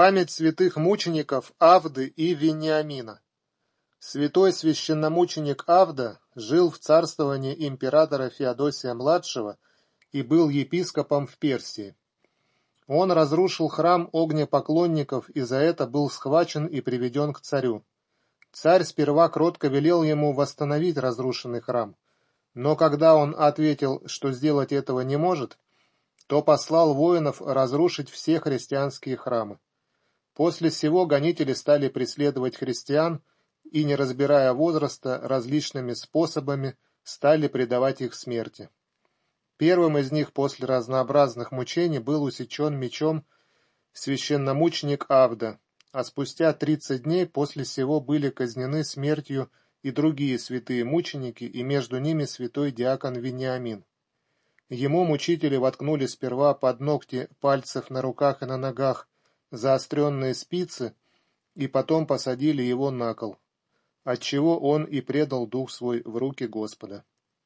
Память святых мучеников Авды и Вениамина. Святой священномученик Авда жил в царствовании императора Феодосия-младшего и был епископом в Персии. Он разрушил храм огнепоклонников и за это был схвачен и приведен к царю. Царь сперва кротко велел ему восстановить разрушенный храм, но когда он ответил, что сделать этого не может, то послал воинов разрушить все христианские храмы. После сего гонители стали преследовать христиан и, не разбирая возраста, различными способами стали предавать их смерти. Первым из них после разнообразных мучений был усечен мечом священномученик Авда, а спустя тридцать дней после сего были казнены смертью и другие святые мученики, и между ними святой диакон Вениамин. Ему мучители воткнули сперва под ногти пальцев на руках и на ногах заостренные спицы и потом посадили его на кол, отчего он и предал дух свой в руки Господа.